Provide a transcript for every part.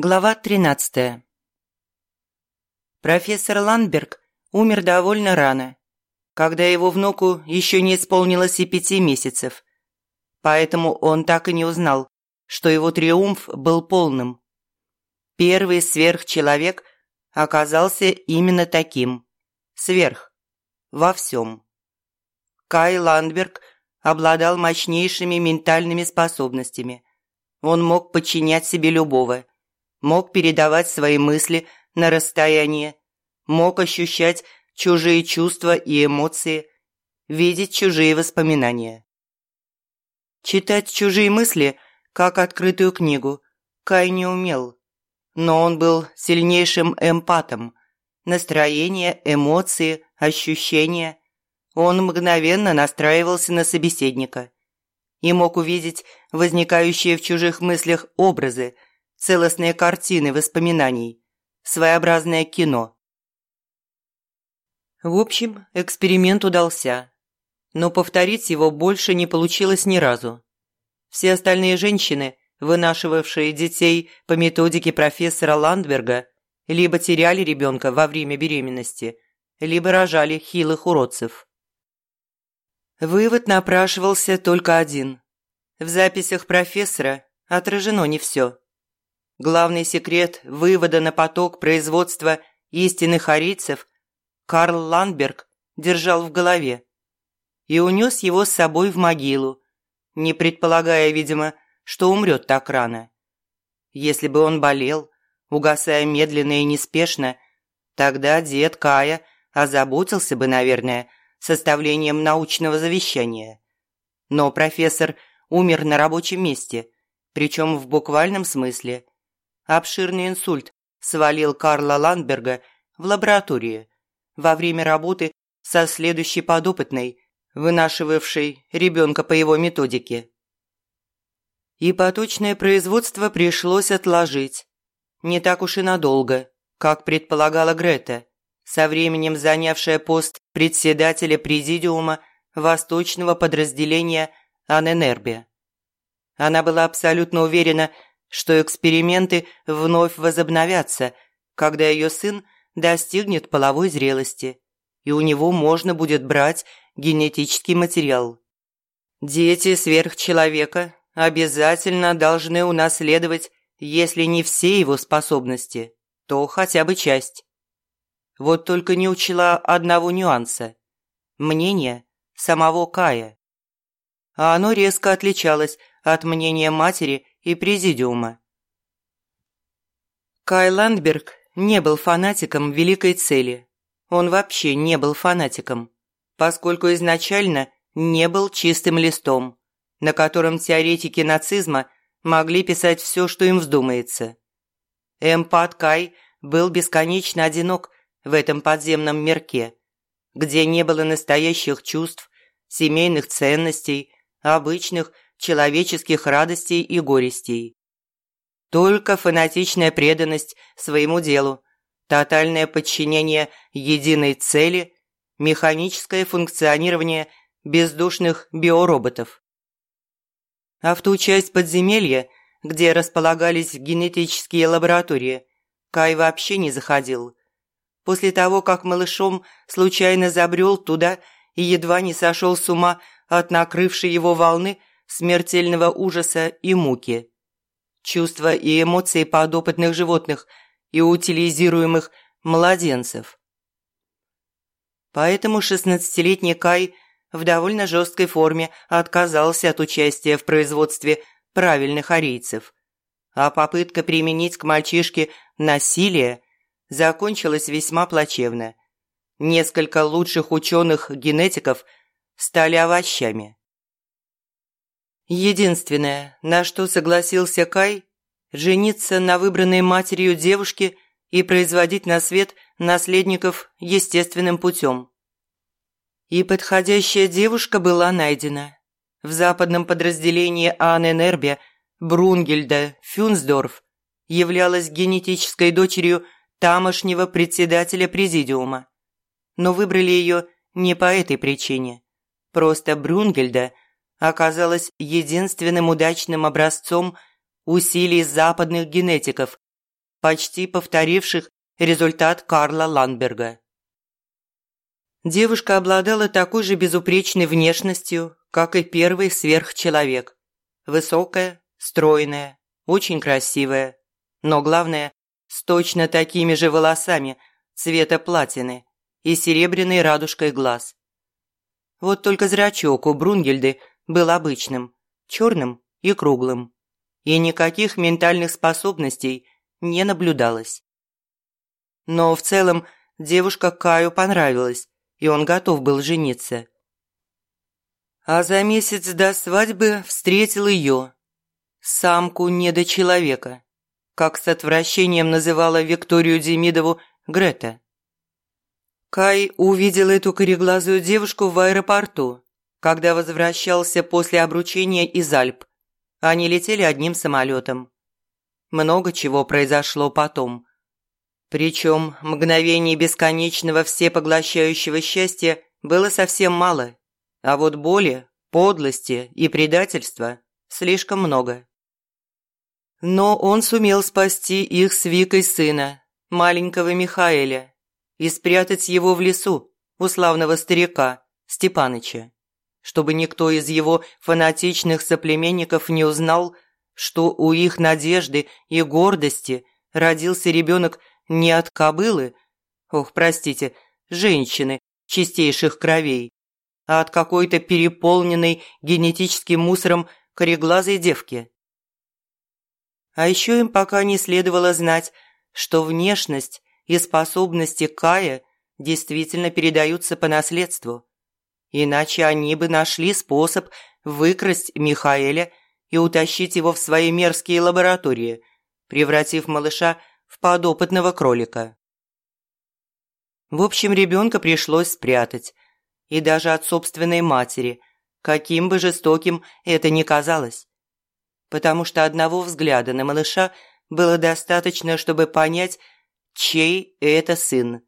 Глава 13. Профессор Ландберг умер довольно рано, когда его внуку еще не исполнилось и пяти месяцев. Поэтому он так и не узнал, что его триумф был полным. Первый сверхчеловек оказался именно таким. Сверх. Во всем. Кай Ландберг обладал мощнейшими ментальными способностями. Он мог подчинять себе любого – мог передавать свои мысли на расстояние, мог ощущать чужие чувства и эмоции, видеть чужие воспоминания. Читать чужие мысли, как открытую книгу, Кай не умел, но он был сильнейшим эмпатом. Настроение, эмоции, ощущения. Он мгновенно настраивался на собеседника и мог увидеть возникающие в чужих мыслях образы – целостные картины воспоминаний, своеобразное кино. В общем, эксперимент удался, но повторить его больше не получилось ни разу. Все остальные женщины, вынашивавшие детей по методике профессора Ландберга, либо теряли ребенка во время беременности, либо рожали хилых уродцев. Вывод напрашивался только один. В записях профессора отражено не все. Главный секрет вывода на поток производства истинных арийцев Карл Ландберг держал в голове и унес его с собой в могилу, не предполагая, видимо, что умрет так рано. Если бы он болел, угасая медленно и неспешно, тогда дед Кая озаботился бы, наверное, составлением научного завещания. Но профессор умер на рабочем месте, причем в буквальном смысле – Обширный инсульт свалил Карла Ландберга в лаборатории во время работы со следующей подопытной, вынашивавшей ребенка по его методике. И поточное производство пришлось отложить. Не так уж и надолго, как предполагала Грета, со временем занявшая пост председателя президиума восточного подразделения Аненербе. Она была абсолютно уверена, что эксперименты вновь возобновятся, когда ее сын достигнет половой зрелости, и у него можно будет брать генетический материал. Дети сверхчеловека обязательно должны унаследовать, если не все его способности, то хотя бы часть. Вот только не учла одного нюанса – мнение самого Кая. А оно резко отличалось от мнения матери и президиума. Кай Ландберг не был фанатиком великой цели. Он вообще не был фанатиком, поскольку изначально не был чистым листом, на котором теоретики нацизма могли писать все, что им вздумается. Эмпат Кай был бесконечно одинок в этом подземном мирке, где не было настоящих чувств, семейных ценностей, обычных человеческих радостей и горестей. Только фанатичная преданность своему делу, тотальное подчинение единой цели, механическое функционирование бездушных биороботов. А в ту часть подземелья, где располагались генетические лаборатории, Кай вообще не заходил. После того, как малышом случайно забрел туда и едва не сошел с ума от накрывшей его волны смертельного ужаса и муки. Чувства и эмоции подопытных животных и утилизируемых младенцев. Поэтому шестнадцатилетний Кай в довольно жесткой форме отказался от участия в производстве правильных арийцев. А попытка применить к мальчишке насилие закончилась весьма плачевно. Несколько лучших ученых-генетиков стали овощами. Единственное, на что согласился Кай – жениться на выбранной матерью девушке и производить на свет наследников естественным путем. И подходящая девушка была найдена. В западном подразделении Анненербе Брунгельда Фюнсдорф являлась генетической дочерью тамошнего председателя президиума. Но выбрали ее не по этой причине. Просто Брунгельда – оказалась единственным удачным образцом усилий западных генетиков почти повторивших результат Карла Ландберга. Девушка обладала такой же безупречной внешностью, как и первый сверхчеловек. Высокая, стройная, очень красивая, но главное, с точно такими же волосами цвета платины и серебряной радужкой глаз. Вот только зрачок у Брунгельды был обычным, черным и круглым, и никаких ментальных способностей не наблюдалось. Но в целом девушка Каю понравилась, и он готов был жениться. А за месяц до свадьбы встретил ее, самку недочеловека, как с отвращением называла Викторию Демидову Грета. Кай увидел эту кореглазую девушку в аэропорту, когда возвращался после обручения из Альп. Они летели одним самолетом. Много чего произошло потом. Причем мгновений бесконечного всепоглощающего счастья было совсем мало, а вот боли, подлости и предательства слишком много. Но он сумел спасти их с Викой сына, маленького Михаэля, и спрятать его в лесу у славного старика Степаныча, чтобы никто из его фанатичных соплеменников не узнал, что у их надежды и гордости родился ребенок не от кобылы, ох, простите, женщины чистейших кровей, а от какой-то переполненной генетическим мусором кореглазой девки. А еще им пока не следовало знать, что внешность и способности Кая действительно передаются по наследству. Иначе они бы нашли способ выкрасть Михаэля и утащить его в свои мерзкие лаборатории, превратив малыша в подопытного кролика. В общем, ребенка пришлось спрятать, и даже от собственной матери, каким бы жестоким это ни казалось. Потому что одного взгляда на малыша было достаточно, чтобы понять, чей это сын.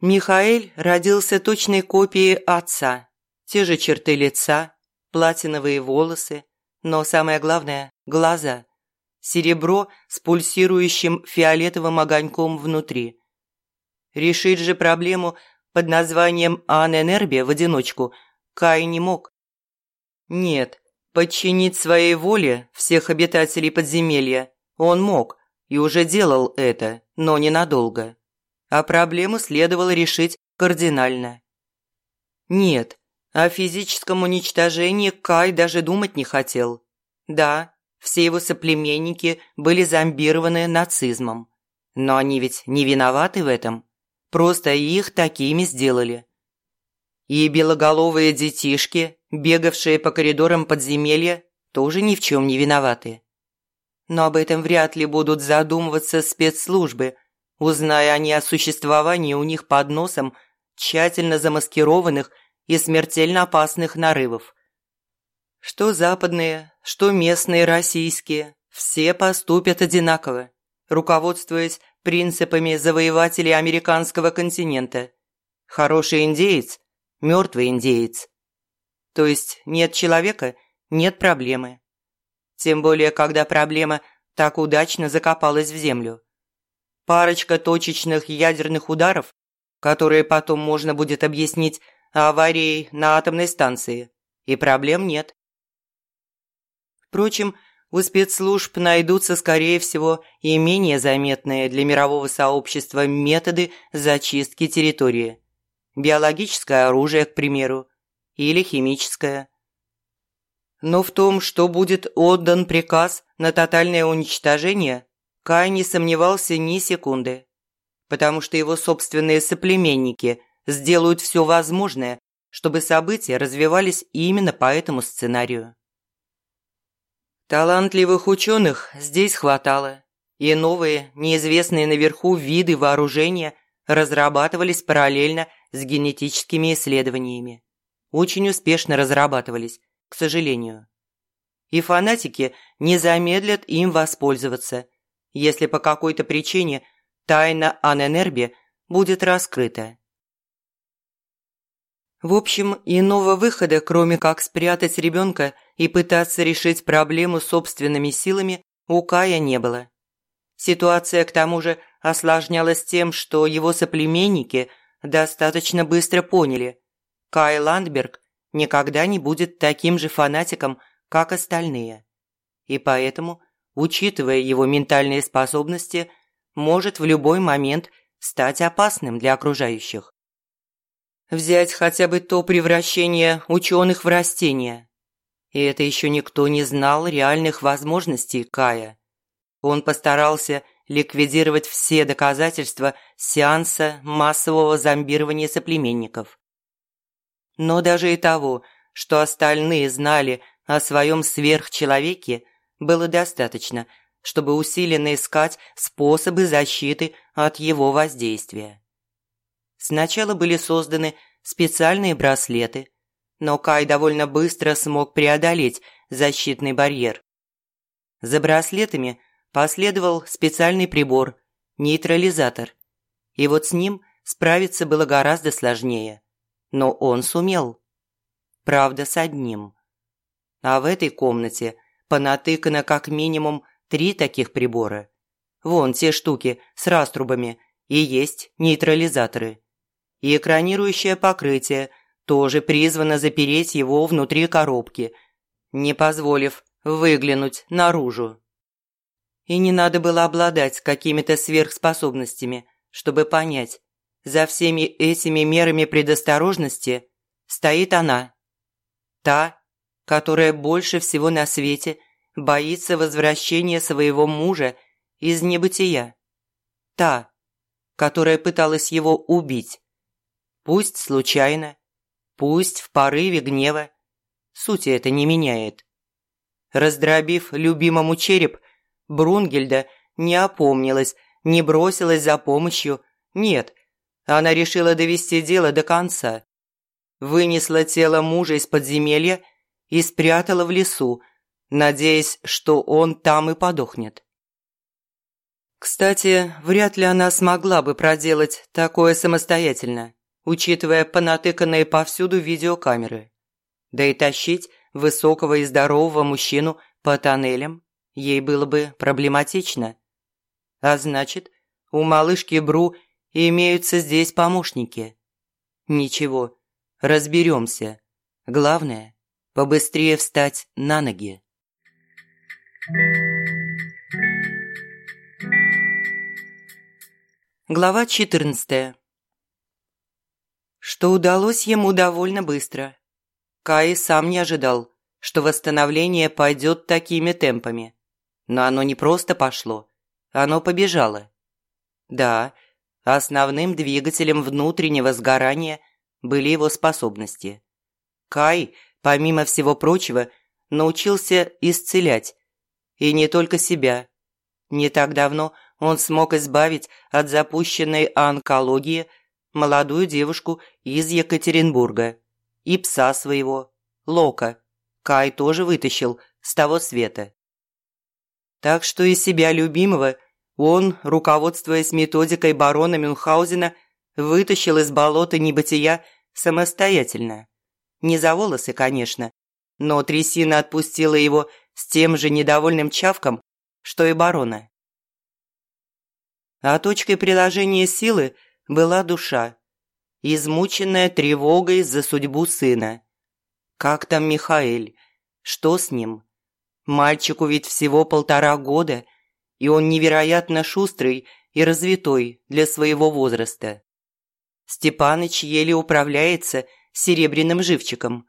Михаэль родился точной копией отца. Те же черты лица, платиновые волосы, но самое главное – глаза. Серебро с пульсирующим фиолетовым огоньком внутри. Решить же проблему под названием Аненербия в одиночку Кай не мог. Нет, подчинить своей воле всех обитателей подземелья он мог, и уже делал это, но ненадолго. А проблему следовало решить кардинально. Нет, о физическом уничтожении Кай даже думать не хотел. Да, все его соплеменники были зомбированы нацизмом. Но они ведь не виноваты в этом. Просто их такими сделали. И белоголовые детишки, бегавшие по коридорам подземелья, тоже ни в чем не виноваты но об этом вряд ли будут задумываться спецслужбы, узная они о существовании у них под носом тщательно замаскированных и смертельно опасных нарывов. Что западные, что местные российские, все поступят одинаково, руководствуясь принципами завоевателей американского континента. Хороший индеец – мертвый индеец. То есть нет человека – нет проблемы. Тем более, когда проблема так удачно закопалась в землю. Парочка точечных ядерных ударов, которые потом можно будет объяснить аварией на атомной станции, и проблем нет. Впрочем, у спецслужб найдутся, скорее всего, и менее заметные для мирового сообщества методы зачистки территории. Биологическое оружие, к примеру, или химическое – но в том, что будет отдан приказ на тотальное уничтожение, Кай не сомневался ни секунды. Потому что его собственные соплеменники сделают все возможное, чтобы события развивались именно по этому сценарию. Талантливых ученых здесь хватало, и новые, неизвестные наверху виды вооружения разрабатывались параллельно с генетическими исследованиями. Очень успешно разрабатывались, к сожалению. И фанатики не замедлят им воспользоваться, если по какой-то причине тайна Аненербе будет раскрыта. В общем, иного выхода, кроме как спрятать ребенка и пытаться решить проблему собственными силами, у Кая не было. Ситуация, к тому же, осложнялась тем, что его соплеменники достаточно быстро поняли. Кай Ландберг никогда не будет таким же фанатиком, как остальные. И поэтому, учитывая его ментальные способности, может в любой момент стать опасным для окружающих. Взять хотя бы то превращение ученых в растения. И это еще никто не знал реальных возможностей Кая. Он постарался ликвидировать все доказательства сеанса массового зомбирования соплеменников. Но даже и того, что остальные знали о своем сверхчеловеке, было достаточно, чтобы усиленно искать способы защиты от его воздействия. Сначала были созданы специальные браслеты, но Кай довольно быстро смог преодолеть защитный барьер. За браслетами последовал специальный прибор – нейтрализатор. И вот с ним справиться было гораздо сложнее. Но он сумел. Правда, с одним. А в этой комнате понатыкано как минимум три таких прибора. Вон те штуки с раструбами и есть нейтрализаторы и экранирующее покрытие тоже призвано запереть его внутри коробки, не позволив выглянуть наружу. И не надо было обладать какими-то сверхспособностями, чтобы понять, за всеми этими мерами предосторожности стоит она. Та, которая больше всего на свете боится возвращения своего мужа из небытия. Та, которая пыталась его убить. Пусть случайно, пусть в порыве гнева. Сути это не меняет. Раздробив любимому череп, Брунгельда не опомнилась, не бросилась за помощью. Нет, она решила довести дело до конца. Вынесла тело мужа из подземелья и спрятала в лесу, надеясь, что он там и подохнет. Кстати, вряд ли она смогла бы проделать такое самостоятельно учитывая понатыканные повсюду видеокамеры. Да и тащить высокого и здорового мужчину по тоннелям ей было бы проблематично. А значит, у малышки Бру имеются здесь помощники. Ничего, разберемся. Главное, побыстрее встать на ноги. Глава четырнадцатая что удалось ему довольно быстро. Кай сам не ожидал, что восстановление пойдет такими темпами. Но оно не просто пошло, оно побежало. Да, основным двигателем внутреннего сгорания были его способности. Кай, помимо всего прочего, научился исцелять. И не только себя. Не так давно он смог избавить от запущенной онкологии молодую девушку из Екатеринбурга и пса своего, Лока. Кай тоже вытащил с того света. Так что из себя любимого он, руководствуясь методикой барона Мюнхгаузена, вытащил из болота небытия самостоятельно. Не за волосы, конечно, но трясина отпустила его с тем же недовольным чавком, что и барона. А точкой приложения силы – была душа, измученная тревогой за судьбу сына. Как там Михаэль? Что с ним? Мальчику ведь всего полтора года, и он невероятно шустрый и развитой для своего возраста. Степаныч еле управляется серебряным живчиком.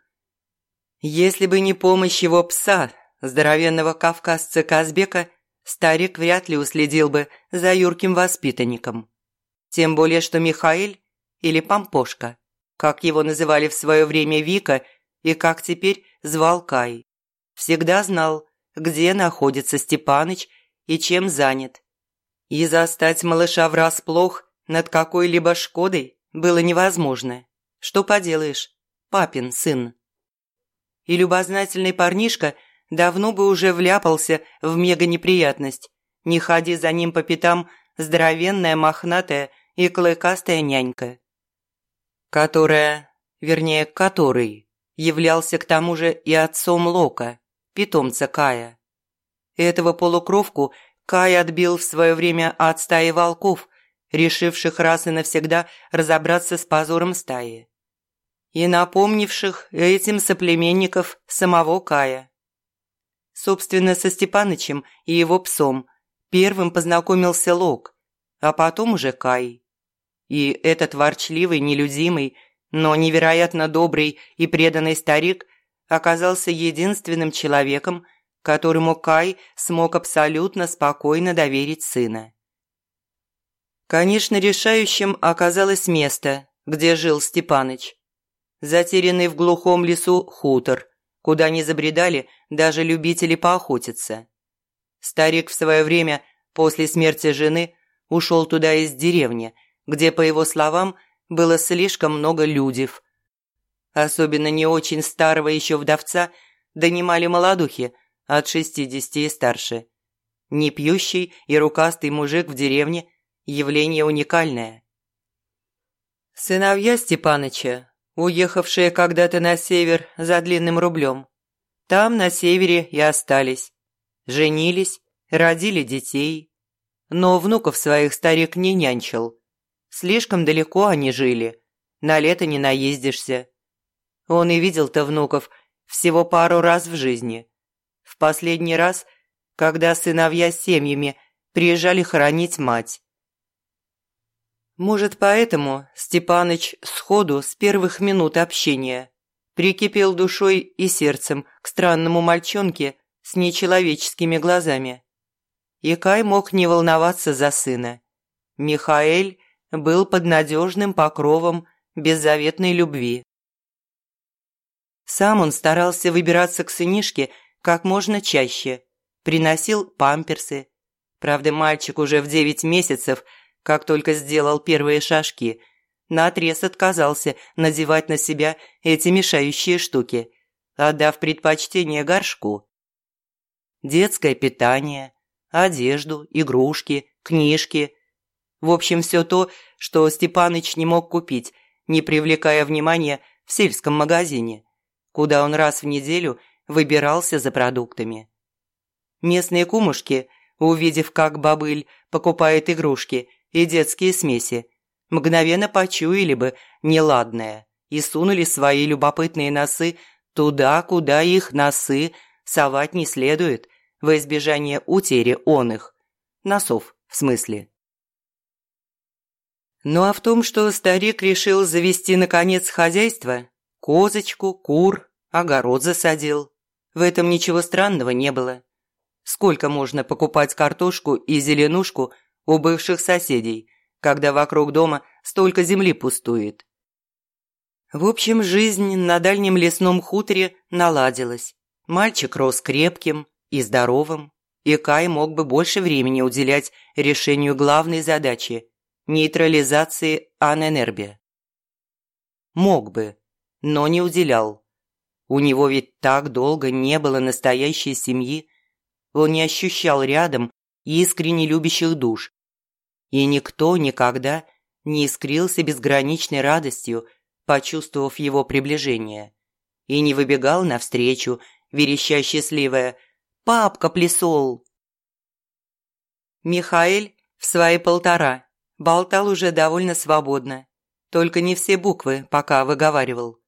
Если бы не помощь его пса, здоровенного кавказца Казбека, старик вряд ли уследил бы за юрким воспитанником. Тем более, что Михаил, или Пампошка, как его называли в свое время Вика и как теперь звал Кай, всегда знал, где находится Степаныч и чем занят. И застать малыша врасплох над какой-либо Шкодой было невозможно. Что поделаешь, папин сын. И любознательный парнишка давно бы уже вляпался в мега-неприятность. Не ходи за ним по пятам здоровенная, мохнатая и клыкастая нянька, которая, вернее, который, являлся к тому же и отцом Лока, питомца Кая. Этого полукровку Кай отбил в свое время от стаи волков, решивших раз и навсегда разобраться с позором стаи. И напомнивших этим соплеменников самого Кая. Собственно, со Степанычем и его псом первым познакомился Лок, а потом уже Кай. И этот ворчливый, нелюдимый, но невероятно добрый и преданный старик оказался единственным человеком, которому Кай смог абсолютно спокойно доверить сына. Конечно, решающим оказалось место, где жил Степаныч. Затерянный в глухом лесу хутор, куда не забредали даже любители поохотиться. Старик в свое время, после смерти жены, ушел туда из деревни, где, по его словам, было слишком много людев. Особенно не очень старого еще вдовца донимали молодухи от шестидесяти и старше. Непьющий и рукастый мужик в деревне – явление уникальное. Сыновья Степаныча, уехавшие когда-то на север за длинным рублем, там, на севере, и остались. Женились, родили детей. Но внуков своих старик не нянчил – Слишком далеко они жили. На лето не наездишься. Он и видел-то внуков всего пару раз в жизни. В последний раз, когда сыновья с семьями приезжали хоронить мать. Может, поэтому Степаныч сходу с первых минут общения прикипел душой и сердцем к странному мальчонке с нечеловеческими глазами. И Кай мог не волноваться за сына. Михаэль был под надежным покровом беззаветной любви. Сам он старался выбираться к сынишке как можно чаще, приносил памперсы. Правда, мальчик уже в девять месяцев, как только сделал первые шажки, наотрез отказался надевать на себя эти мешающие штуки, отдав предпочтение горшку. Детское питание, одежду, игрушки, книжки – в общем, все то, что Степаныч не мог купить, не привлекая внимания в сельском магазине, куда он раз в неделю выбирался за продуктами. Местные кумушки, увидев, как бабыль покупает игрушки и детские смеси, мгновенно почуяли бы неладное и сунули свои любопытные носы туда, куда их носы совать не следует во избежание утери он их. Носов, в смысле. Ну а в том, что старик решил завести наконец хозяйство, козочку, кур, огород засадил, в этом ничего странного не было. Сколько можно покупать картошку и зеленушку у бывших соседей, когда вокруг дома столько земли пустует? В общем, жизнь на дальнем лесном хуторе наладилась. Мальчик рос крепким и здоровым, и Кай мог бы больше времени уделять решению главной задачи нейтрализации анэнербия. Мог бы, но не уделял. У него ведь так долго не было настоящей семьи, он не ощущал рядом искренне любящих душ. И никто никогда не искрился безграничной радостью, почувствовав его приближение, и не выбегал навстречу, вереща счастливая «Папка плесол!». Михаэль в свои полтора болтал уже довольно свободно, только не все буквы пока выговаривал.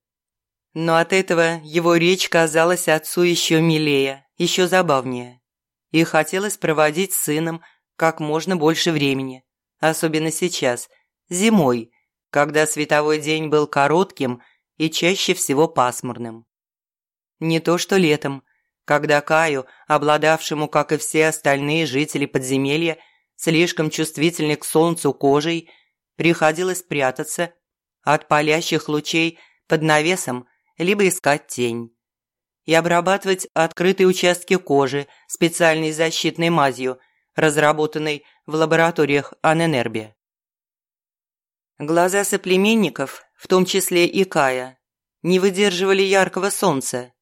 Но от этого его речь казалась отцу еще милее, еще забавнее. И хотелось проводить с сыном как можно больше времени, особенно сейчас, зимой, когда световой день был коротким и чаще всего пасмурным. Не то что летом, когда Каю, обладавшему, как и все остальные жители подземелья, слишком чувствительной к солнцу кожей, приходилось прятаться от палящих лучей под навесом либо искать тень. И обрабатывать открытые участки кожи специальной защитной мазью, разработанной в лабораториях Аненербе. Глаза соплеменников, в том числе и Кая, не выдерживали яркого солнца.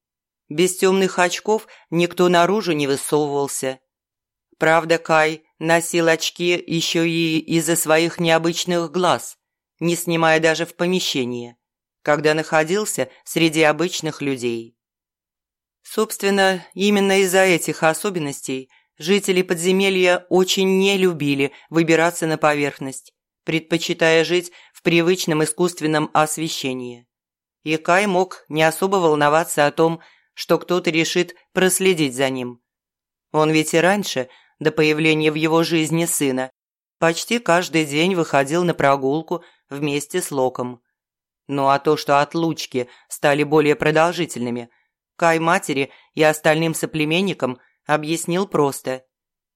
Без темных очков никто наружу не высовывался. Правда, Кай Носил очки еще и из-за своих необычных глаз, не снимая даже в помещении, когда находился среди обычных людей. Собственно, именно из-за этих особенностей Жители подземелья очень не любили выбираться на поверхность, предпочитая жить в привычном искусственном освещении. И Кай мог не особо волноваться о том, что кто-то решит проследить за ним. Он ведь и раньше, до появления в его жизни сына, почти каждый день выходил на прогулку вместе с Локом. Ну а то, что отлучки стали более продолжительными, Кай матери и остальным соплеменникам объяснил просто.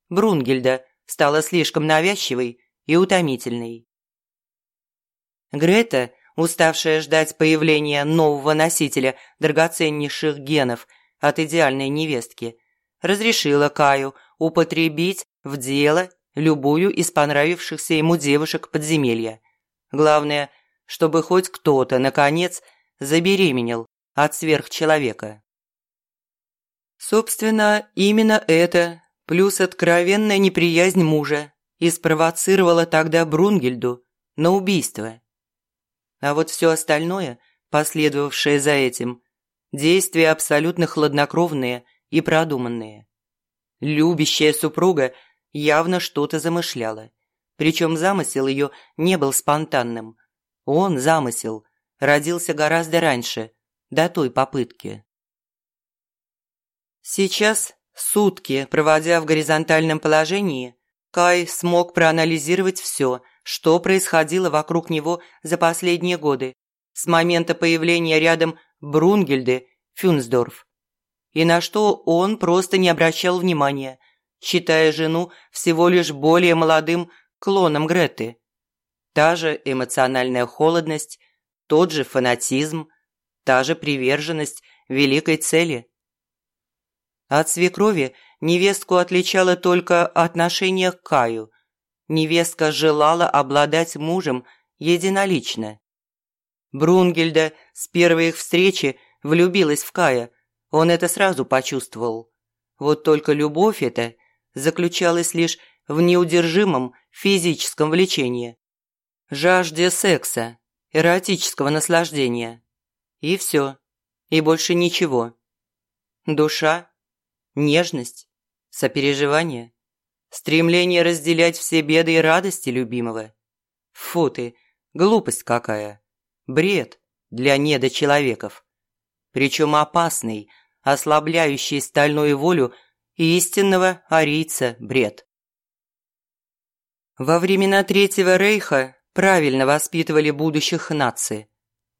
Брунгельда стала слишком навязчивой и утомительной. Грета, уставшая ждать появления нового носителя драгоценнейших генов от идеальной невестки, разрешила Каю употребить в дело любую из понравившихся ему девушек подземелья. Главное, чтобы хоть кто-то, наконец, забеременел от сверхчеловека. Собственно, именно это, плюс откровенная неприязнь мужа, и спровоцировала тогда Брунгельду на убийство. А вот все остальное, последовавшее за этим, действия абсолютно хладнокровные и продуманные. Любящая супруга явно что-то замышляла. Причем замысел ее не был спонтанным. Он, замысел, родился гораздо раньше, до той попытки. Сейчас, сутки проводя в горизонтальном положении, Кай смог проанализировать все, что происходило вокруг него за последние годы, с момента появления рядом Брунгельды Фюнсдорф. И на что он просто не обращал внимания, считая жену всего лишь более молодым клоном Греты. Та же эмоциональная холодность, тот же фанатизм, та же приверженность великой цели. От свекрови невестку отличало только отношение к Каю. Невестка желала обладать мужем единолично. Брунгельда с первой их встречи влюбилась в Кая, он это сразу почувствовал. Вот только любовь эта заключалась лишь в неудержимом физическом влечении, жажде секса, эротического наслаждения. И все. И больше ничего. Душа нежность, сопереживание, стремление разделять все беды и радости любимого. Фу ты, глупость какая, бред для недочеловеков. Причем опасный, ослабляющий стальную волю истинного арийца бред. Во времена Третьего Рейха правильно воспитывали будущих наций.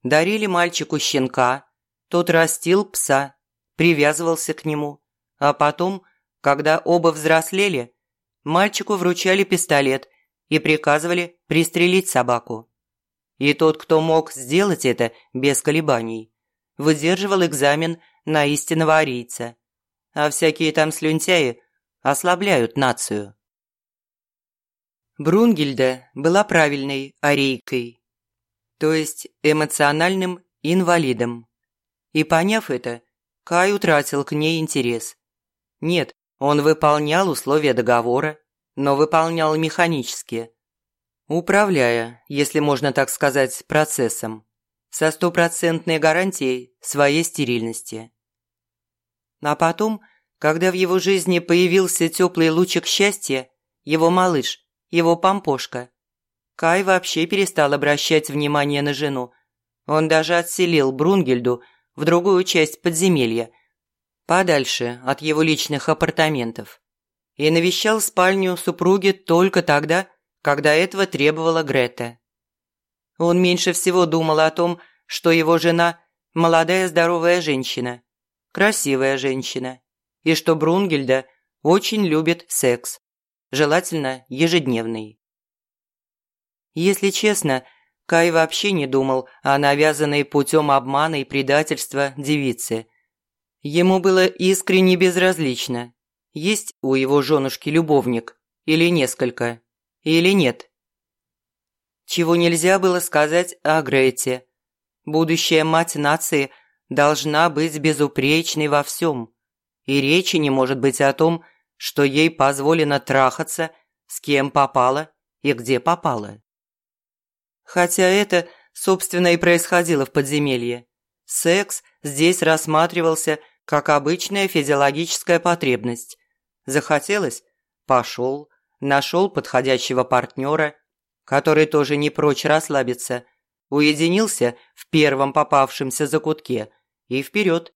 Дарили мальчику щенка, тот растил пса, привязывался к нему, а потом, когда оба взрослели, мальчику вручали пистолет и приказывали пристрелить собаку. И тот, кто мог сделать это без колебаний, выдерживал экзамен на истинного арийца. А всякие там слюнтяи ослабляют нацию. Брунгельда была правильной арийкой, то есть эмоциональным инвалидом. И поняв это, Кай утратил к ней интерес. Нет, он выполнял условия договора, но выполнял механически. Управляя, если можно так сказать, процессом, со стопроцентной гарантией своей стерильности. А потом, когда в его жизни появился теплый лучик счастья, его малыш, его помпошка, Кай вообще перестал обращать внимание на жену. Он даже отселил Брунгельду в другую часть подземелья – подальше от его личных апартаментов, и навещал спальню супруги только тогда, когда этого требовала Грета. Он меньше всего думал о том, что его жена – молодая здоровая женщина, красивая женщина, и что Брунгельда очень любит секс, желательно ежедневный. Если честно, Кай вообще не думал о навязанной путем обмана и предательства девице – Ему было искренне безразлично, есть у его женушки любовник или несколько, или нет. Чего нельзя было сказать о Грете. Будущая мать нации должна быть безупречной во всем, и речи не может быть о том, что ей позволено трахаться, с кем попало и где попало. Хотя это, собственно, и происходило в подземелье. Секс здесь рассматривался – как обычная физиологическая потребность, Захотелось – пошел, нашел подходящего партнера, который тоже не прочь расслабиться, уединился в первом попавшемся закутке и вперед.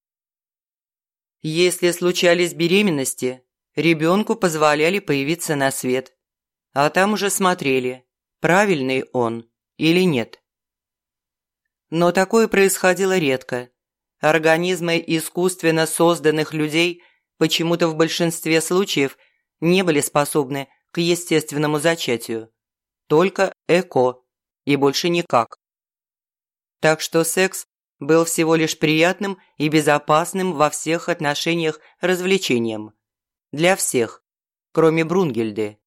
Если случались беременности, ребенку позволяли появиться на свет, а там уже смотрели, правильный он или нет. Но такое происходило редко. Организмы искусственно созданных людей почему-то в большинстве случаев не были способны к естественному зачатию. Только ЭКО и больше никак. Так что секс был всего лишь приятным и безопасным во всех отношениях развлечением. Для всех, кроме Брунгельды.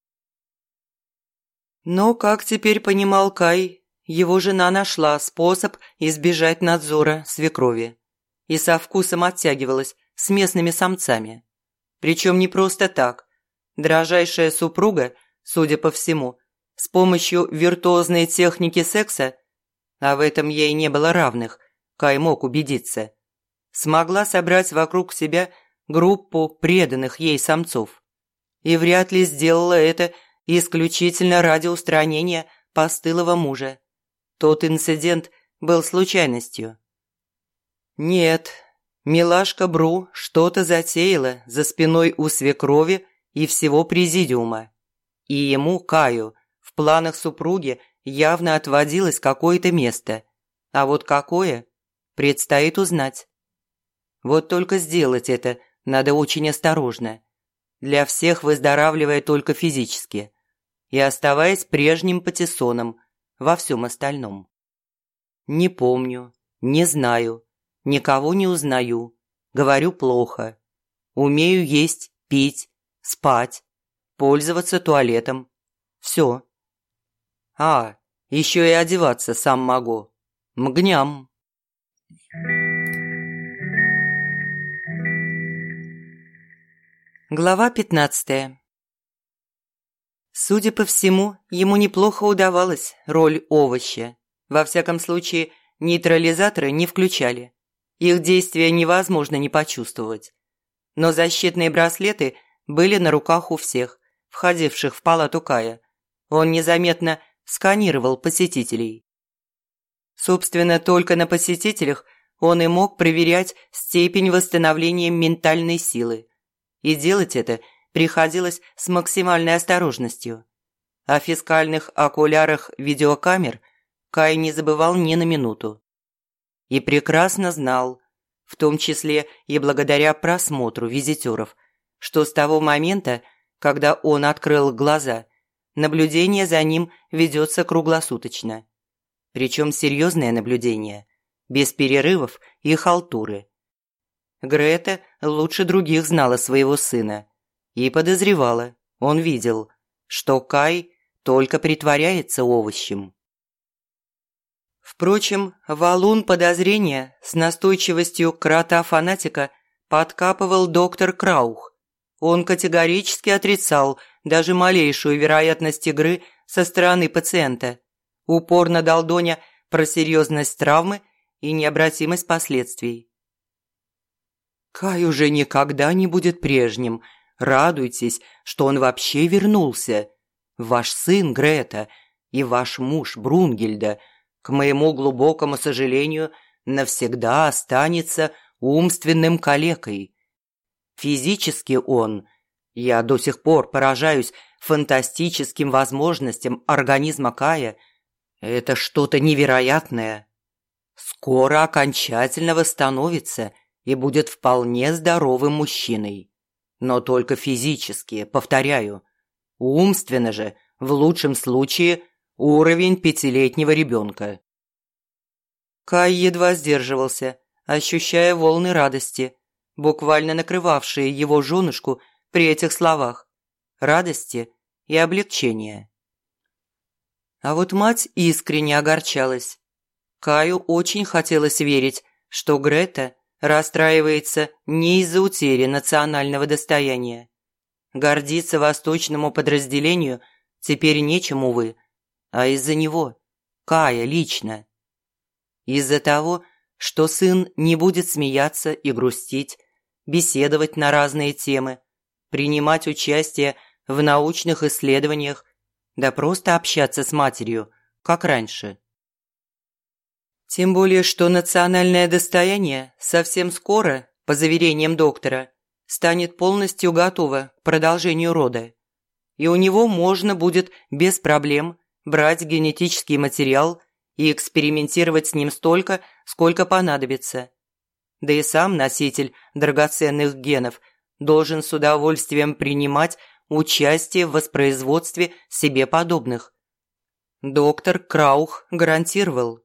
Но, как теперь понимал Кай, его жена нашла способ избежать надзора свекрови и со вкусом оттягивалась с местными самцами. Причем не просто так. Дрожайшая супруга, судя по всему, с помощью виртуозной техники секса, а в этом ей не было равных, Кай мог убедиться, смогла собрать вокруг себя группу преданных ей самцов. И вряд ли сделала это исключительно ради устранения постылого мужа. Тот инцидент был случайностью. Нет, милашка Бру что-то затеяла за спиной у свекрови и всего президиума. И ему, Каю, в планах супруги явно отводилось какое-то место. А вот какое, предстоит узнать. Вот только сделать это надо очень осторожно. Для всех выздоравливая только физически. И оставаясь прежним патиссоном во всем остальном. Не помню, не знаю, никого не узнаю, говорю плохо. Умею есть, пить, спать, пользоваться туалетом. Все. А, еще и одеваться сам могу. Мгням. Глава пятнадцатая. Судя по всему, ему неплохо удавалась роль овоща. Во всяком случае, нейтрализаторы не включали. Их действия невозможно не почувствовать. Но защитные браслеты были на руках у всех, входивших в палату Кая. Он незаметно сканировал посетителей. Собственно, только на посетителях он и мог проверять степень восстановления ментальной силы. И делать это – приходилось с максимальной осторожностью. О фискальных окулярах видеокамер Кай не забывал ни на минуту. И прекрасно знал, в том числе и благодаря просмотру визитеров, что с того момента, когда он открыл глаза, наблюдение за ним ведется круглосуточно. Причем серьезное наблюдение, без перерывов и халтуры. Грета лучше других знала своего сына и подозревала, он видел, что Кай только притворяется овощем. Впрочем, валун подозрения с настойчивостью крота-фанатика подкапывал доктор Краух. Он категорически отрицал даже малейшую вероятность игры со стороны пациента, упорно долдоня про серьезность травмы и необратимость последствий. «Кай уже никогда не будет прежним», Радуйтесь, что он вообще вернулся. Ваш сын Грета и ваш муж Брунгельда, к моему глубокому сожалению, навсегда останется умственным калекой. Физически он, я до сих пор поражаюсь фантастическим возможностям организма Кая, это что-то невероятное. Скоро окончательно восстановится и будет вполне здоровым мужчиной но только физически, повторяю. Умственно же, в лучшем случае, уровень пятилетнего ребенка. Кай едва сдерживался, ощущая волны радости, буквально накрывавшие его женушку при этих словах. Радости и облегчения. А вот мать искренне огорчалась. Каю очень хотелось верить, что Грета расстраивается не из-за утери национального достояния. Гордиться восточному подразделению теперь нечем, увы, а из-за него, Кая лично. Из-за того, что сын не будет смеяться и грустить, беседовать на разные темы, принимать участие в научных исследованиях, да просто общаться с матерью, как раньше. Тем более, что национальное достояние совсем скоро, по заверениям доктора, станет полностью готово к продолжению рода. И у него можно будет без проблем брать генетический материал и экспериментировать с ним столько, сколько понадобится. Да и сам носитель драгоценных генов должен с удовольствием принимать участие в воспроизводстве себе подобных. Доктор Краух гарантировал.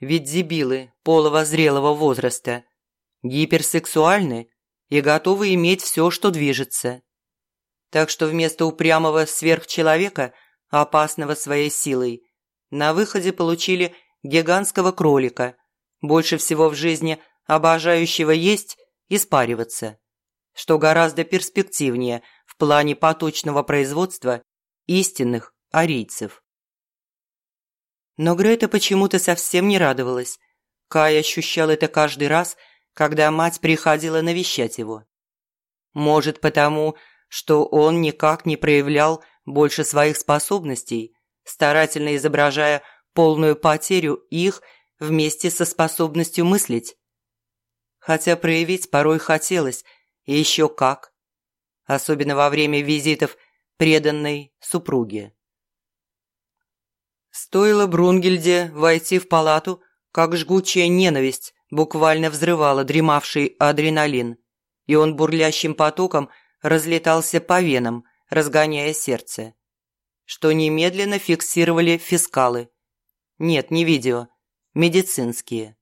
Ведь дебилы половозрелого возраста гиперсексуальны и готовы иметь все, что движется. Так что вместо упрямого сверхчеловека, опасного своей силой, на выходе получили гигантского кролика, больше всего в жизни обожающего есть и спариваться, что гораздо перспективнее в плане поточного производства истинных арийцев. Но Грета почему-то совсем не радовалась. Кай ощущал это каждый раз, когда мать приходила навещать его. Может, потому, что он никак не проявлял больше своих способностей, старательно изображая полную потерю их вместе со способностью мыслить. Хотя проявить порой хотелось, и еще как. Особенно во время визитов преданной супруги. Стоило Брунгельде войти в палату, как жгучая ненависть буквально взрывала дремавший адреналин, и он бурлящим потоком разлетался по венам, разгоняя сердце. Что немедленно фиксировали фискалы. Нет, не видео, медицинские.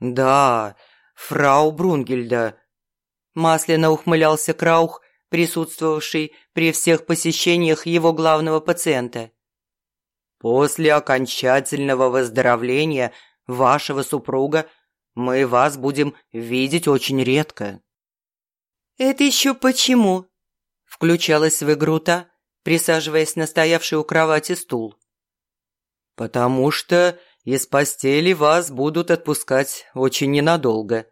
«Да, фрау Брунгельда», – масляно ухмылялся Краух, присутствовавший при всех посещениях его главного пациента. После окончательного выздоровления вашего супруга мы вас будем видеть очень редко». «Это еще почему?» – включалась в игру та, присаживаясь на стоявший у кровати стул. «Потому что из постели вас будут отпускать очень ненадолго.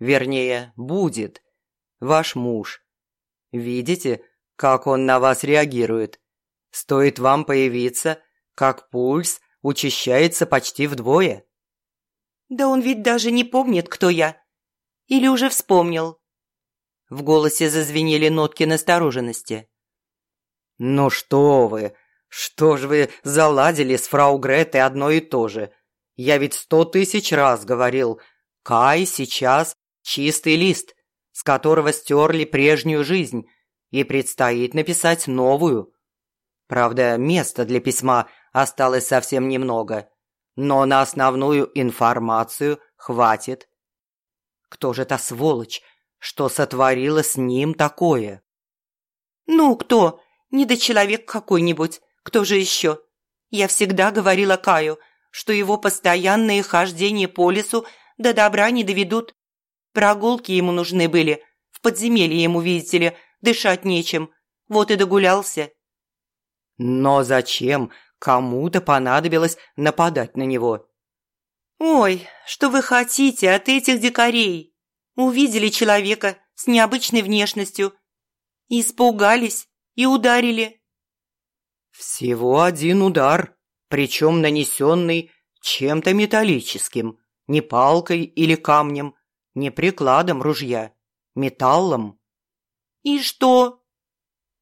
Вернее, будет. Ваш муж. Видите, как он на вас реагирует? Стоит вам появиться – как пульс учащается почти вдвое. «Да он ведь даже не помнит, кто я. Или уже вспомнил?» В голосе зазвенели нотки настороженности. «Ну что вы, что ж вы заладили с фрау Гретой одно и то же? Я ведь сто тысяч раз говорил, Кай сейчас чистый лист, с которого стерли прежнюю жизнь, и предстоит написать новую. Правда, места для письма осталось совсем немного, но на основную информацию хватит. Кто же та сволочь, что сотворила с ним такое? «Ну, кто? Недочеловек какой-нибудь. Кто же еще? Я всегда говорила Каю, что его постоянные хождения по лесу до добра не доведут. Прогулки ему нужны были. В подземелье ему, видите ли, дышать нечем. Вот и догулялся». «Но зачем Кому-то понадобилось нападать на него. «Ой, что вы хотите от этих дикарей? Увидели человека с необычной внешностью, испугались и ударили». «Всего один удар, причем нанесенный чем-то металлическим, не палкой или камнем, не прикладом ружья, металлом». «И что?»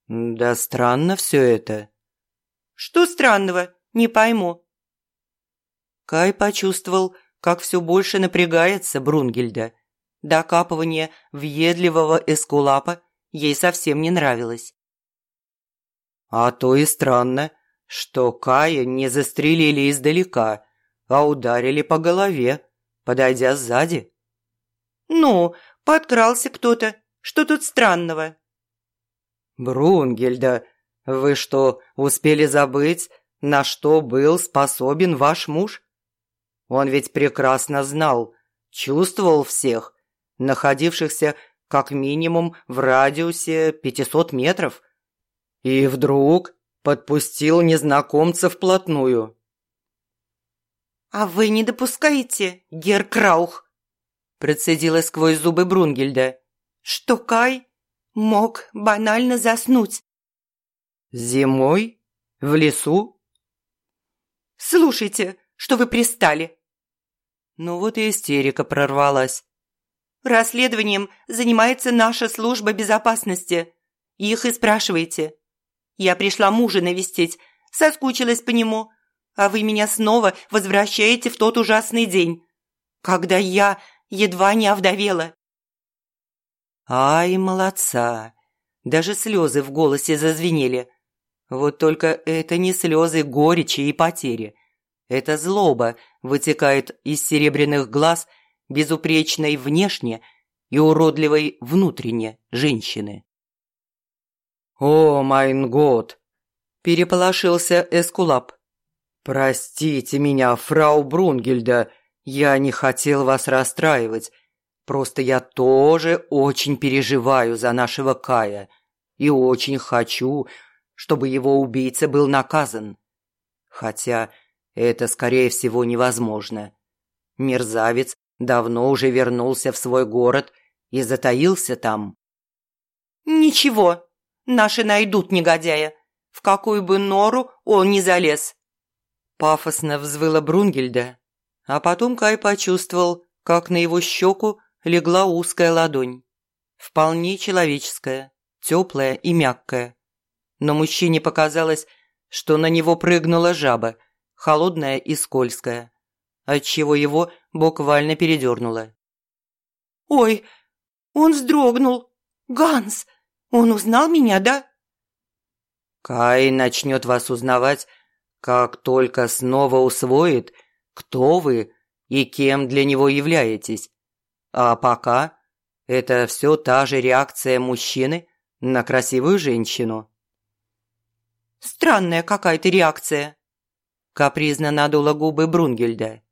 «Да странно все это. Что странного? Не пойму». Кай почувствовал, как все больше напрягается Брунгельда. Докапывание въедливого эскулапа ей совсем не нравилось. «А то и странно, что Кая не застрелили издалека, а ударили по голове, подойдя сзади». «Ну, подкрался кто-то. Что тут странного?» «Брунгельда, вы что, успели забыть, на что был способен ваш муж? Он ведь прекрасно знал, чувствовал всех, находившихся как минимум в радиусе 500 метров. И вдруг подпустил незнакомца вплотную. «А вы не допускаете, Гер Краух?» процедила сквозь зубы Брунгельда. «Что Кай мог банально заснуть. Зимой? В лесу? Слушайте, что вы пристали. Ну вот и истерика прорвалась. Расследованием занимается наша служба безопасности. Их и спрашивайте. Я пришла мужа навестить, соскучилась по нему, а вы меня снова возвращаете в тот ужасный день, когда я едва не овдовела. Ай, молодца! Даже слезы в голосе зазвенели. Вот только это не слезы горечи и потери. Это злоба вытекает из серебряных глаз безупречной внешне и уродливой внутренне женщины. «О, майн год!» – переполошился Эскулап. «Простите меня, фрау Брунгельда, я не хотел вас расстраивать. Просто я тоже очень переживаю за нашего Кая и очень хочу, чтобы его убийца был наказан. Хотя это, скорее всего, невозможно. Мерзавец давно уже вернулся в свой город и затаился там. «Ничего, наши найдут негодяя, в какую бы нору он ни залез». Пафосно взвыла Брунгельда, а потом Кай почувствовал, как на его щеку легла узкая ладонь. Вполне человеческая, теплая и мягкая. Но мужчине показалось, что на него прыгнула жаба, холодная и скользкая, отчего его буквально передернуло. «Ой, он вздрогнул! Ганс, он узнал меня, да?» «Кай начнет вас узнавать, как только снова усвоит, кто вы и кем для него являетесь. А пока это все та же реакция мужчины на красивую женщину». «Странная какая-то реакция», – капризно надула губы Брунгельда.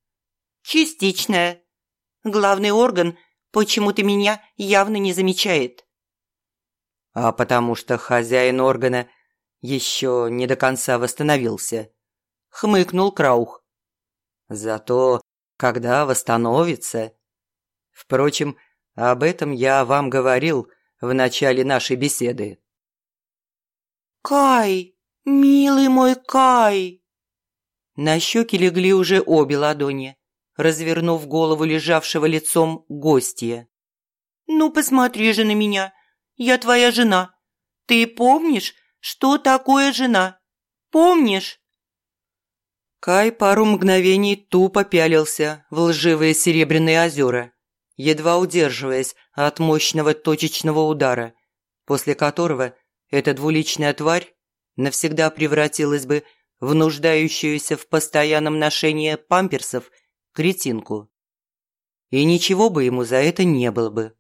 «Частичная. Главный орган почему-то меня явно не замечает». «А потому что хозяин органа еще не до конца восстановился», – хмыкнул Краух. «Зато, когда восстановится...» Впрочем, об этом я вам говорил в начале нашей беседы. «Кай, милый мой Кай!» На щеки легли уже обе ладони, развернув голову лежавшего лицом гостья. «Ну, посмотри же на меня. Я твоя жена. Ты помнишь, что такое жена? Помнишь?» Кай пару мгновений тупо пялился в лживые серебряные озера, едва удерживаясь от мощного точечного удара, после которого эта двуличная тварь навсегда превратилась бы в нуждающуюся в постоянном ношении памперсов кретинку. И ничего бы ему за это не было бы.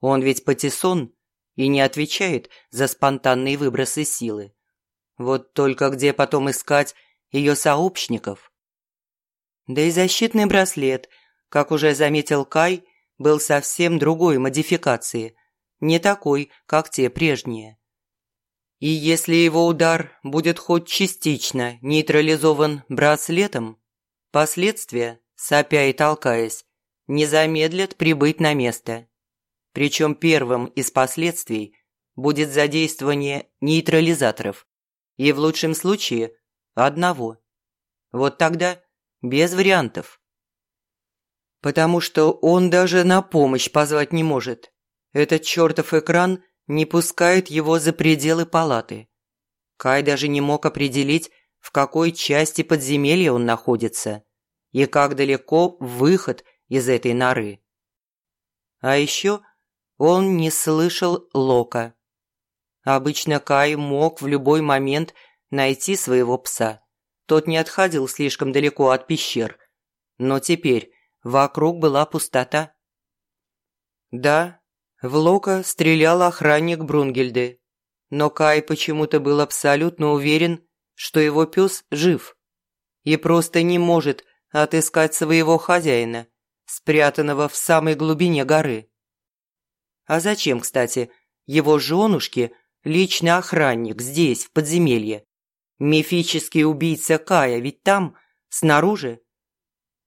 Он ведь патиссон и не отвечает за спонтанные выбросы силы. Вот только где потом искать ее сообщников? Да и защитный браслет, как уже заметил Кай, был совсем другой модификации, не такой, как те прежние. И если его удар будет хоть частично нейтрализован браслетом, последствия, сопя и толкаясь, не замедлят прибыть на место. Причем первым из последствий будет задействование нейтрализаторов, и в лучшем случае одного. Вот тогда без вариантов потому что он даже на помощь позвать не может. Этот чертов экран не пускает его за пределы палаты. Кай даже не мог определить, в какой части подземелья он находится и как далеко выход из этой норы. А еще он не слышал Лока. Обычно Кай мог в любой момент найти своего пса. Тот не отходил слишком далеко от пещер. Но теперь Вокруг была пустота. Да, в Лока стрелял охранник Брунгельды, но Кай почему-то был абсолютно уверен, что его пес жив и просто не может отыскать своего хозяина, спрятанного в самой глубине горы. А зачем, кстати, его женушке личный охранник здесь, в подземелье? Мифический убийца Кая ведь там, снаружи.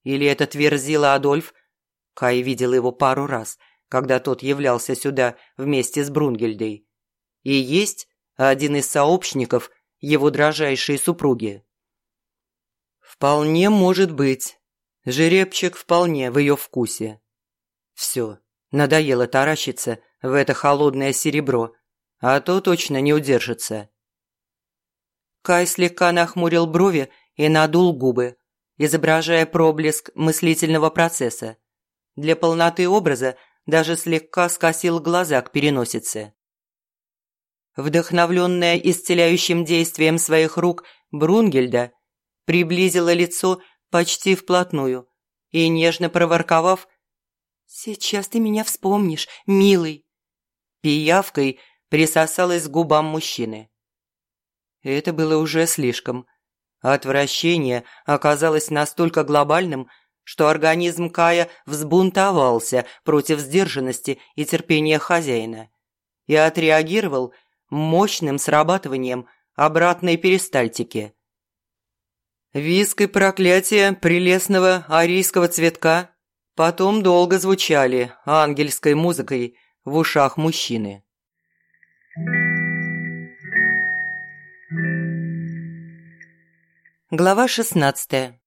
Или этот верзила Адольф? Кай видел его пару раз, когда тот являлся сюда вместе с Брунгельдой и есть один из сообщников его дрожайшей супруги. Вполне может быть. Жеребчик вполне в ее вкусе. Все, надоело таращиться в это холодное серебро, а то точно не удержится. Кай слегка нахмурил брови и надул губы, изображая проблеск мыслительного процесса. Для полноты образа даже слегка скосил глаза к переносице. Вдохновленная исцеляющим действием своих рук Брунгельда приблизила лицо почти вплотную и, нежно проворковав «Сейчас ты меня вспомнишь, милый!» пиявкой присосалась к губам мужчины. Это было уже слишком. Отвращение оказалось настолько глобальным, что организм Кая взбунтовался против сдержанности и терпения хозяина и отреагировал мощным срабатыванием обратной перистальтики. Виск и проклятие прелестного арийского цветка потом долго звучали ангельской музыкой в ушах мужчины. Глава шестнадцатая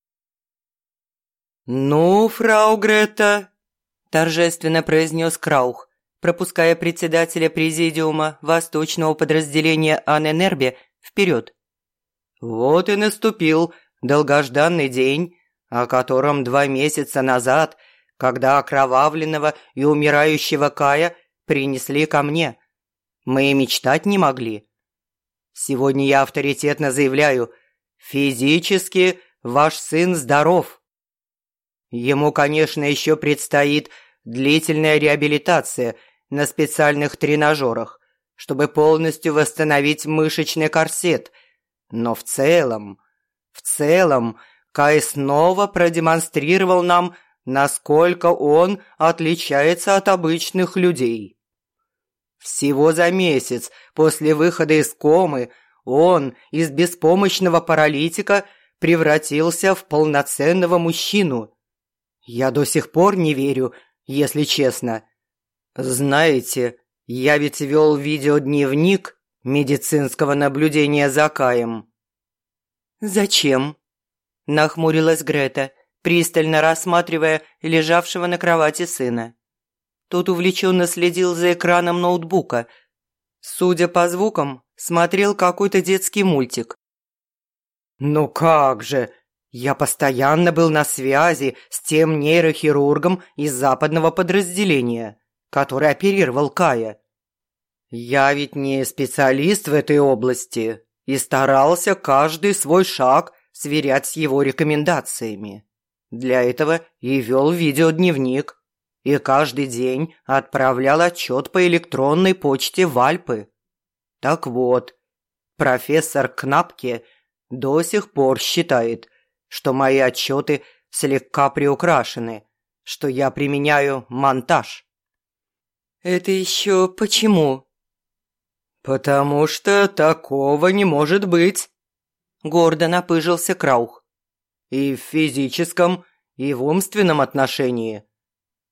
«Ну, фрау Грета», – торжественно произнес Краух, пропуская председателя президиума восточного подразделения Анненербе вперед. «Вот и наступил долгожданный день, о котором два месяца назад, когда окровавленного и умирающего Кая принесли ко мне, мы и мечтать не могли. Сегодня я авторитетно заявляю, физически ваш сын здоров». Ему, конечно, еще предстоит длительная реабилитация на специальных тренажерах, чтобы полностью восстановить мышечный корсет. Но в целом, в целом, Кай снова продемонстрировал нам, насколько он отличается от обычных людей. Всего за месяц после выхода из комы он из беспомощного паралитика превратился в полноценного мужчину – я до сих пор не верю, если честно. Знаете, я ведь вел видеодневник медицинского наблюдения за Каем. Зачем? Нахмурилась Грета, пристально рассматривая лежавшего на кровати сына. Тот увлеченно следил за экраном ноутбука. Судя по звукам, смотрел какой-то детский мультик. «Ну как же! Я постоянно был на связи с тем нейрохирургом из западного подразделения, который оперировал Кая. Я ведь не специалист в этой области и старался каждый свой шаг сверять с его рекомендациями. Для этого и вел видеодневник, и каждый день отправлял отчет по электронной почте в Альпы. Так вот, профессор Кнапке до сих пор считает, что мои отчеты слегка приукрашены, что я применяю монтаж. Это еще почему? Потому что такого не может быть. Гордо напыжился Краух. И в физическом, и в умственном отношении.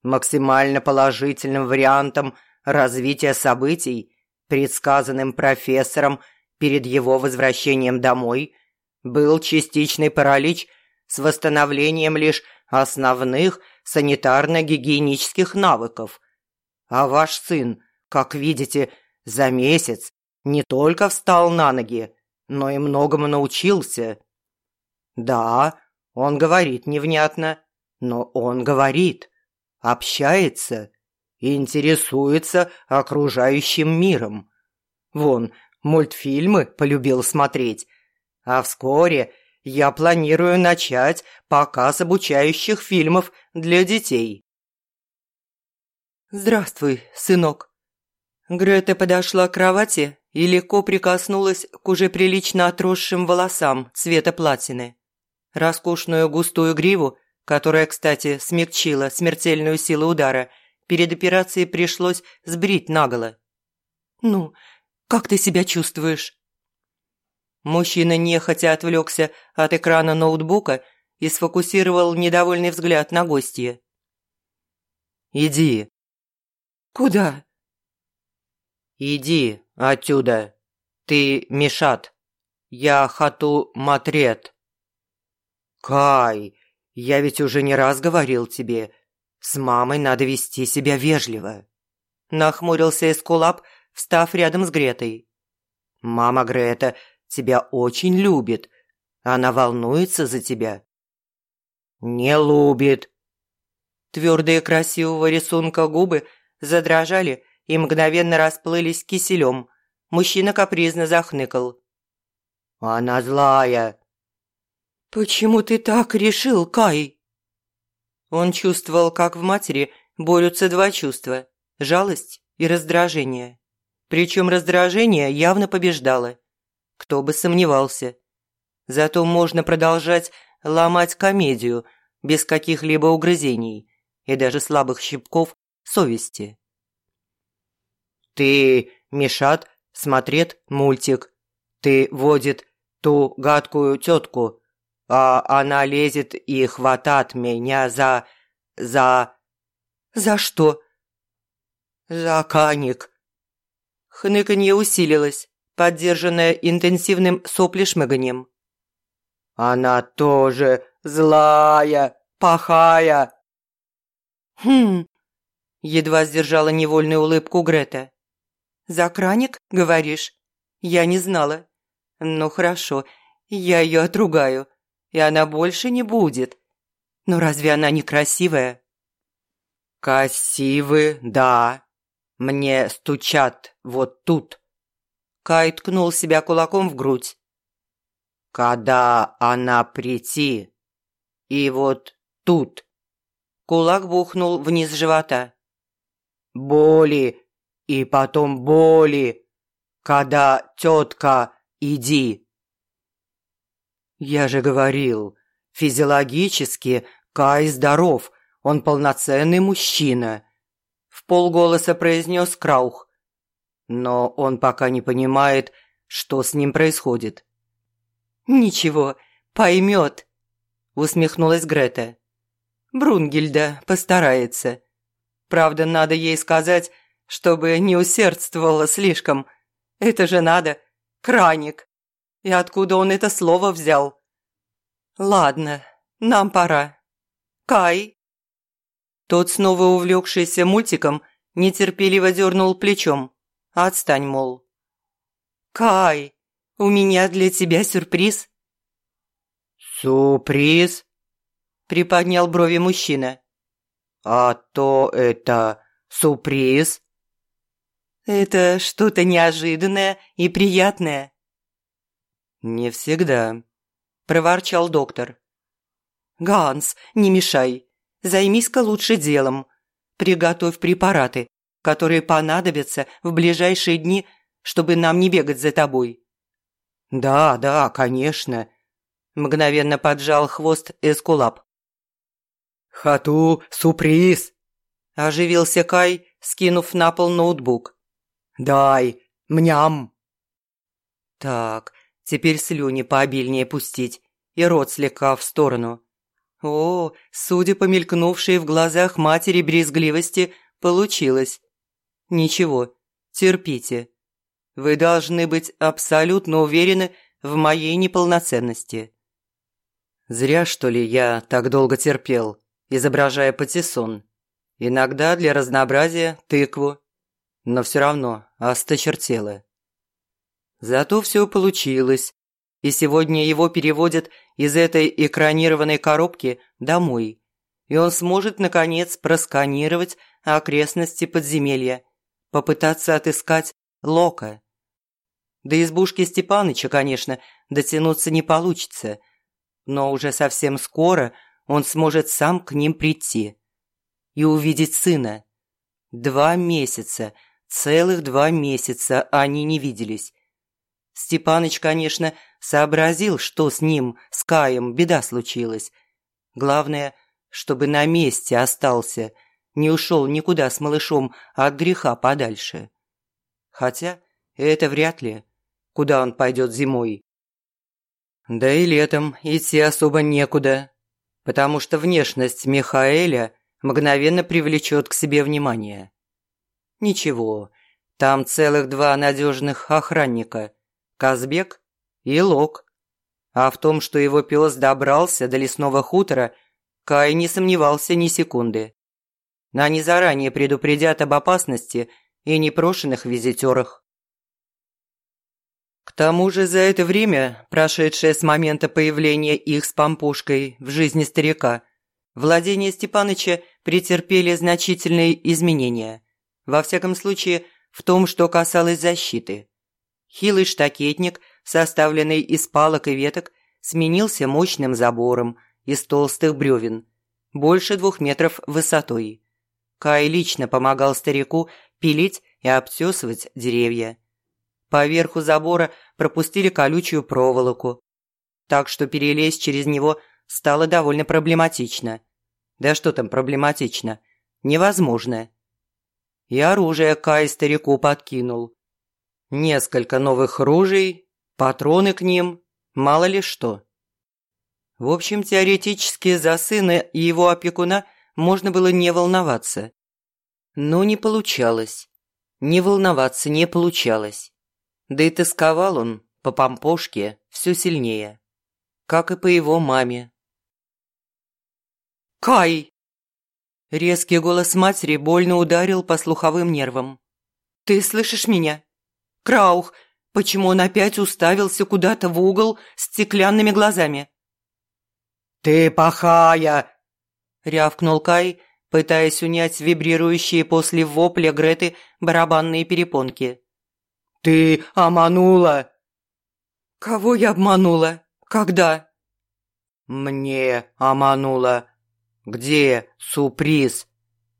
Максимально положительным вариантом развития событий, предсказанным профессором перед его возвращением домой – был частичный паралич с восстановлением лишь основных санитарно-гигиенических навыков. А ваш сын, как видите, за месяц не только встал на ноги, но и многому научился. Да, он говорит невнятно, но он говорит, общается, интересуется окружающим миром. Вон, мультфильмы полюбил смотреть, а вскоре я планирую начать показ обучающих фильмов для детей. «Здравствуй, сынок». Грета подошла к кровати и легко прикоснулась к уже прилично отросшим волосам цвета платины. Роскошную густую гриву, которая, кстати, смягчила смертельную силу удара, перед операцией пришлось сбрить наголо. «Ну, как ты себя чувствуешь?» Мужчина нехотя отвлекся от экрана ноутбука и сфокусировал недовольный взгляд на гостье. «Иди». «Куда?» «Иди отсюда! Ты Мишат! Я хату Матрет!» «Кай, я ведь уже не раз говорил тебе, с мамой надо вести себя вежливо!» Нахмурился Эскулап, встав рядом с Гретой. «Мама Грета тебя очень любит. Она волнуется за тебя». «Не любит». Твердые красивого рисунка губы задрожали и мгновенно расплылись киселем. Мужчина капризно захныкал. «Она злая». «Почему ты так решил, Кай?» Он чувствовал, как в матери борются два чувства – жалость и раздражение. Причем раздражение явно побеждало. Кто бы сомневался. Зато можно продолжать ломать комедию без каких-либо угрызений и даже слабых щипков совести. «Ты, Мишат, смотрит мультик. Ты водит ту гадкую тетку, а она лезет и хватает меня за... за...» «За что?» «За каник». Хныканье усилилось, поддержанное интенсивным соплешмыганием. «Она тоже злая, пахая». «Хм...» – едва сдержала невольную улыбку Грета. «За краник, говоришь? Я не знала. Ну хорошо, я ее отругаю, и она больше не будет. Но разве она не красивая?» «Красивы, да. Мне стучат вот тут». Кай ткнул себя кулаком в грудь. «Когда она прийти? И вот тут». Кулак бухнул вниз живота. «Боли и потом боли, когда тетка иди. Я же говорил, физиологически Кай здоров, он полноценный мужчина. В полголоса произнес Краух. Но он пока не понимает, что с ним происходит. «Ничего, поймет», – усмехнулась Грета. «Брунгельда постарается. Правда, надо ей сказать, чтобы не усердствовала слишком. Это же надо. Краник. И откуда он это слово взял? Ладно, нам пора. Кай. Тот, снова увлекшийся мультиком, нетерпеливо дернул плечом. Отстань, мол. Кай, у меня для тебя сюрприз. Сюрприз? Приподнял брови мужчина. А то это сюрприз? Это что-то неожиданное и приятное». «Не всегда», – проворчал доктор. «Ганс, не мешай. Займись-ка лучше делом. Приготовь препараты, которые понадобятся в ближайшие дни, чтобы нам не бегать за тобой». «Да, да, конечно», – мгновенно поджал хвост Эскулап. «Хату, сюрприз!» – оживился Кай, скинув на пол ноутбук. «Дай! Мням!» Так, теперь слюни пообильнее пустить и рот слегка в сторону. О, судя по мелькнувшей в глазах матери брезгливости, получилось. Ничего, терпите. Вы должны быть абсолютно уверены в моей неполноценности. Зря, что ли, я так долго терпел, изображая патиссон. Иногда для разнообразия тыкву но все равно осточертело. Зато все получилось, и сегодня его переводят из этой экранированной коробки домой, и он сможет, наконец, просканировать окрестности подземелья, попытаться отыскать Лока. До избушки Степаныча, конечно, дотянуться не получится, но уже совсем скоро он сможет сам к ним прийти и увидеть сына. Два месяца – Целых два месяца они не виделись. Степаныч, конечно, сообразил, что с ним, с Каем, беда случилась. Главное, чтобы на месте остался, не ушел никуда с малышом от греха подальше. Хотя это вряд ли. Куда он пойдет зимой? Да и летом идти особо некуда, потому что внешность Михаэля мгновенно привлечет к себе внимание. Ничего, Там целых два надежных охранника – Казбек и Лок. А в том, что его пес добрался до лесного хутора, Кай не сомневался ни секунды. Они заранее предупредят об опасности и непрошенных визитерах. К тому же за это время, прошедшее с момента появления их с помпушкой в жизни старика, владения Степаныча претерпели значительные изменения. Во всяком случае, в том, что касалось защиты. Хилый штакетник, составленный из палок и веток, сменился мощным забором из толстых бревен, больше двух метров высотой. Кай лично помогал старику пилить и обтесывать деревья. Поверху забора пропустили колючую проволоку, так что перелезть через него стало довольно проблематично. Да что там проблематично? Невозможно. И оружие Кай старику подкинул. Несколько новых ружей, патроны к ним, мало ли что. В общем, теоретически за сына и его опекуна можно было не волноваться. Но не получалось. Не волноваться не получалось. Да и тосковал он по помпошке все сильнее. Как и по его маме. «Кай!» Резкий голос матери больно ударил по слуховым нервам. «Ты слышишь меня? Краух, почему он опять уставился куда-то в угол с стеклянными глазами?» «Ты пахая!» – рявкнул Кай, пытаясь унять вибрирующие после вопля Греты барабанные перепонки. «Ты обманула!» «Кого я обманула? Когда?» «Мне обманула. Где сюрприз?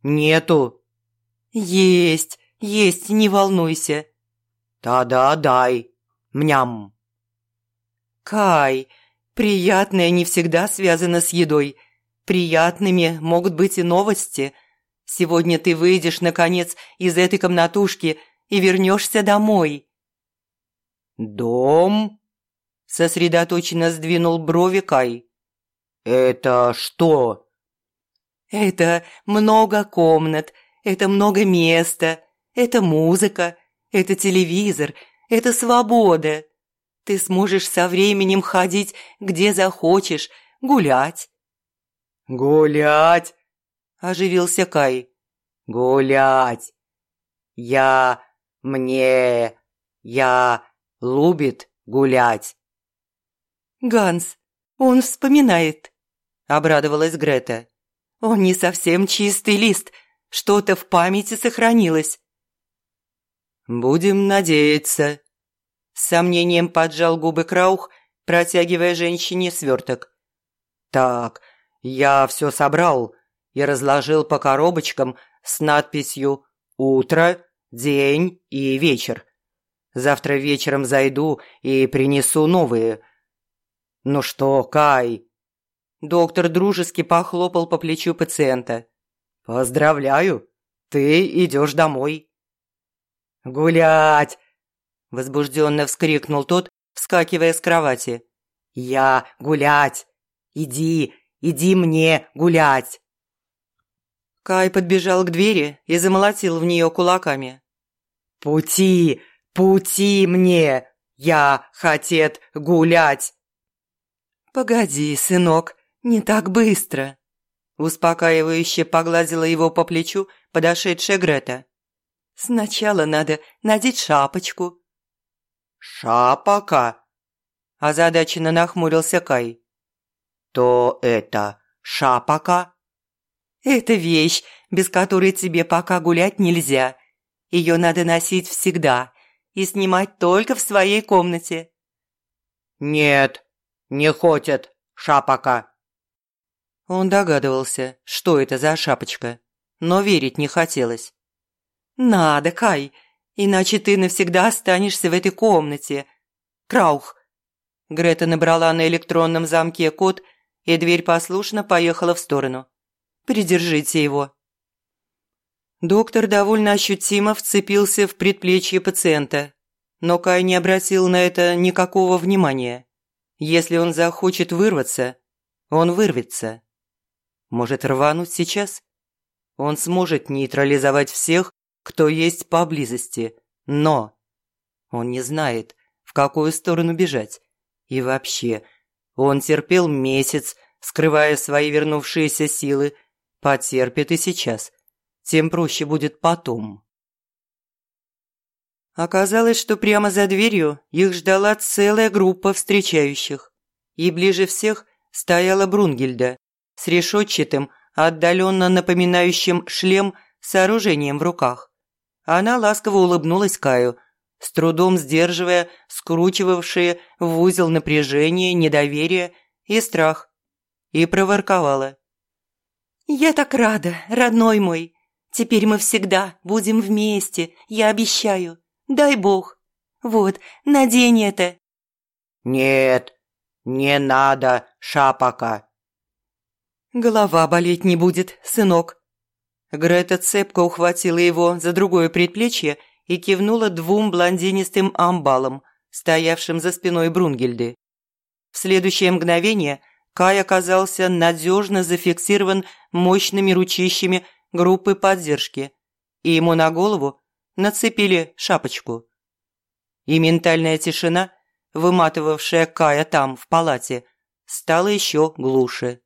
Нету?» «Есть, есть, не волнуйся». «Тогда дай. Мням». «Кай, приятное не всегда связано с едой. Приятными могут быть и новости. Сегодня ты выйдешь, наконец, из этой комнатушки и вернешься домой». «Дом?» – сосредоточенно сдвинул брови Кай. «Это что?» «Это много комнат, это много места, это музыка, это телевизор, это свобода. Ты сможешь со временем ходить где захочешь, гулять, «Гулять!» – оживился Кай. «Гулять! Я... мне... я... любит гулять!» «Ганс, он вспоминает!» – обрадовалась Грета. «Он не совсем чистый лист, что-то в памяти сохранилось». «Будем надеяться», – с сомнением поджал губы Краух, протягивая женщине сверток. «Так, я все собрал и разложил по коробочкам с надписью «Утро», «День» и «Вечер». Завтра вечером зайду и принесу новые. Ну что, Кай? Доктор дружески похлопал по плечу пациента. Поздравляю, ты идешь домой. Гулять! Возбужденно вскрикнул тот, вскакивая с кровати. «Я гулять! Иди, Иди мне гулять!» Кай подбежал к двери и замолотил в нее кулаками. «Пути! Пути мне! Я хотет гулять!» «Погоди, сынок, не так быстро!» Успокаивающе погладила его по плечу подошедшая Грета. «Сначала надо надеть шапочку». «Шапока?» Озадаченно нахмурился Кай то это шапока?» «Это вещь, без которой тебе пока гулять нельзя. Ее надо носить всегда и снимать только в своей комнате». «Нет, не хотят шапока». Он догадывался, что это за шапочка, но верить не хотелось. «Надо, Кай, иначе ты навсегда останешься в этой комнате. Краух!» Грета набрала на электронном замке код и дверь послушно поехала в сторону. «Придержите его». Доктор довольно ощутимо вцепился в предплечье пациента, но Кай не обратил на это никакого внимания. Если он захочет вырваться, он вырвется. Может рвануть сейчас? Он сможет нейтрализовать всех, кто есть поблизости, Но он не знает, в какую сторону бежать. И вообще, он терпел месяц, скрывая свои вернувшиеся силы, потерпит и сейчас. Тем проще будет потом. Оказалось, что прямо за дверью их ждала целая группа встречающих. И ближе всех стояла Брунгельда с решетчатым, отдаленно напоминающим шлем сооружением в руках. Она ласково улыбнулась Каю, с трудом сдерживая скручивавшие в узел напряжение, недоверие и страх, и проворковала. «Я так рада, родной мой. Теперь мы всегда будем вместе, я обещаю. Дай бог. Вот, надень это». «Нет, не надо, шапока». «Голова болеть не будет, сынок». Грета цепко ухватила его за другое предплечье и кивнула двум блондинистым амбалам, стоявшим за спиной Брунгельды. В следующее мгновение Кай оказался надежно зафиксирован мощными ручищами группы поддержки, и ему на голову нацепили шапочку. И ментальная тишина, выматывавшая Кая там, в палате, стала еще глуше.